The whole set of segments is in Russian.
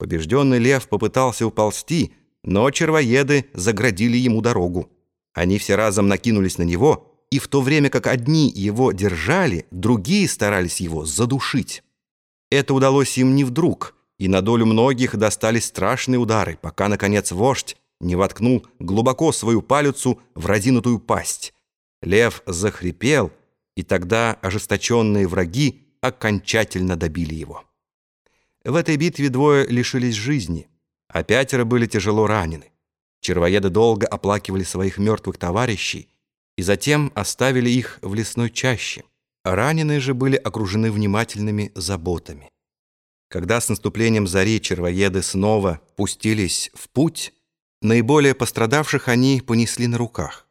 Побежденный лев попытался уползти, но червоеды заградили ему дорогу. Они все разом накинулись на него, и в то время как одни его держали, другие старались его задушить. Это удалось им не вдруг, и на долю многих достались страшные удары, пока, наконец, вождь не воткнул глубоко свою палицу в разинутую пасть. Лев захрипел, и тогда ожесточенные враги окончательно добили его. В этой битве двое лишились жизни, а пятеро были тяжело ранены. Червоеды долго оплакивали своих мертвых товарищей и затем оставили их в лесной чаще. Раненые же были окружены внимательными заботами. Когда с наступлением зари червоеды снова пустились в путь, наиболее пострадавших они понесли на руках.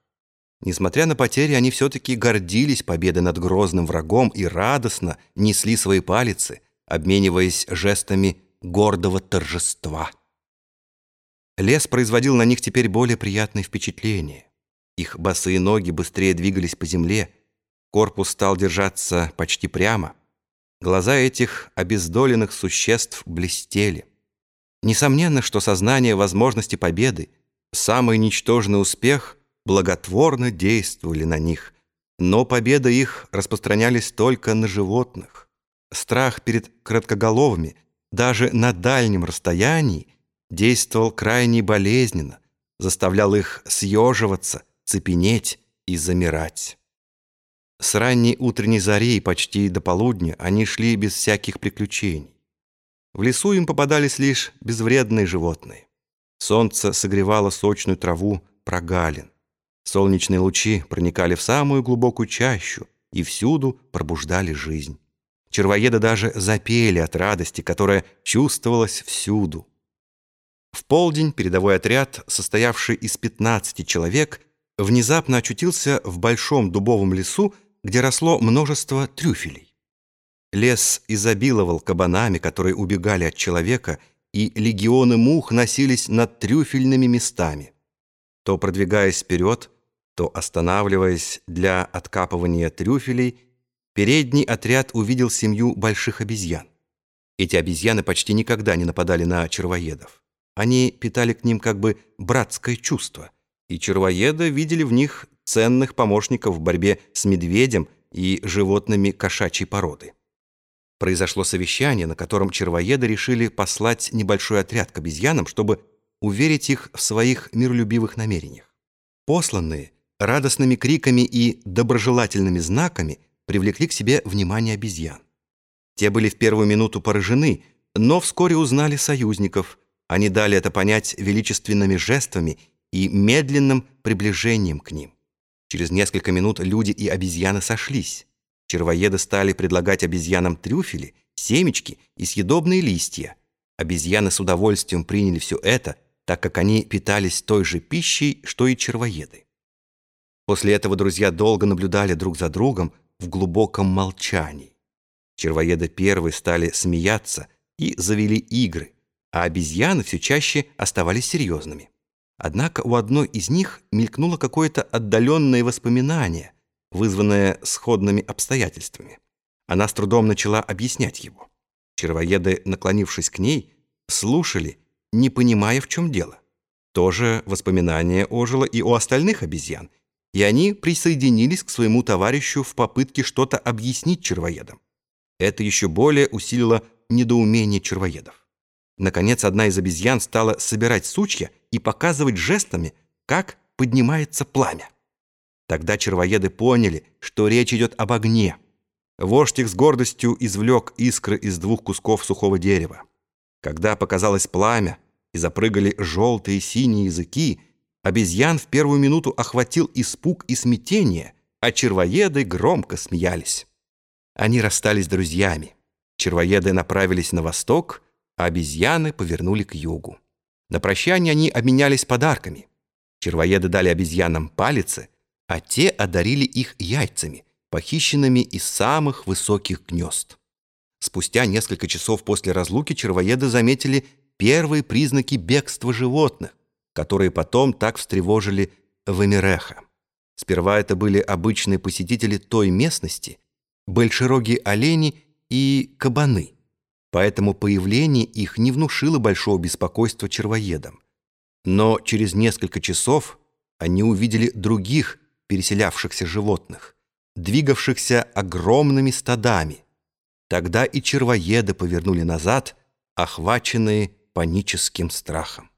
Несмотря на потери, они все-таки гордились победой над грозным врагом и радостно несли свои палицы, обмениваясь жестами гордого торжества. Лес производил на них теперь более приятное впечатление. Их босые ноги быстрее двигались по земле, корпус стал держаться почти прямо. Глаза этих обездоленных существ блестели. Несомненно, что сознание возможности победы, самый ничтожный успех, благотворно действовали на них, но победа их распространялись только на животных. Страх перед краткоголовыми, даже на дальнем расстоянии, действовал крайне болезненно, заставлял их съеживаться, цепенеть и замирать. С ранней утренней зари почти до полудня они шли без всяких приключений. В лесу им попадались лишь безвредные животные. Солнце согревало сочную траву прогалин. Солнечные лучи проникали в самую глубокую чащу и всюду пробуждали жизнь. Червоеды даже запели от радости, которая чувствовалась всюду. В полдень передовой отряд, состоявший из 15 человек, внезапно очутился в большом дубовом лесу, где росло множество трюфелей. Лес изобиловал кабанами, которые убегали от человека, и легионы мух носились над трюфельными местами. То продвигаясь вперед, то останавливаясь для откапывания трюфелей, передний отряд увидел семью больших обезьян. Эти обезьяны почти никогда не нападали на червоедов. Они питали к ним как бы братское чувство, и червоеды видели в них ценных помощников в борьбе с медведем и животными кошачьей породы. Произошло совещание, на котором червоеды решили послать небольшой отряд к обезьянам, чтобы уверить их в своих миролюбивых намерениях. Посланные радостными криками и доброжелательными знаками привлекли к себе внимание обезьян. Те были в первую минуту поражены, но вскоре узнали союзников – они дали это понять величественными жестами и медленным приближением к ним. Через несколько минут люди и обезьяны сошлись. Червоеды стали предлагать обезьянам трюфели, семечки и съедобные листья. Обезьяны с удовольствием приняли все это, так как они питались той же пищей, что и червоеды. После этого друзья долго наблюдали друг за другом в глубоком молчании. Червоеды первые стали смеяться и завели игры – а обезьяны все чаще оставались серьезными. Однако у одной из них мелькнуло какое-то отдаленное воспоминание, вызванное сходными обстоятельствами. Она с трудом начала объяснять его. Червоеды, наклонившись к ней, слушали, не понимая, в чем дело. То же воспоминание ожило и у остальных обезьян, и они присоединились к своему товарищу в попытке что-то объяснить червоедам. Это еще более усилило недоумение червоедов. Наконец, одна из обезьян стала собирать сучья и показывать жестами, как поднимается пламя. Тогда червоеды поняли, что речь идет об огне. Вождь их с гордостью извлек искры из двух кусков сухого дерева. Когда показалось пламя и запрыгали желтые и синие языки, обезьян в первую минуту охватил испуг и смятение, а червоеды громко смеялись. Они расстались друзьями. Червоеды направились на восток — а обезьяны повернули к югу. На прощание они обменялись подарками. Червоеды дали обезьянам палицы, а те одарили их яйцами, похищенными из самых высоких гнезд. Спустя несколько часов после разлуки червоеды заметили первые признаки бегства животных, которые потом так встревожили Вамиреха. Сперва это были обычные посетители той местности, большерогие олени и кабаны – поэтому появление их не внушило большого беспокойства червоедам. Но через несколько часов они увидели других переселявшихся животных, двигавшихся огромными стадами. Тогда и червоеды повернули назад, охваченные паническим страхом.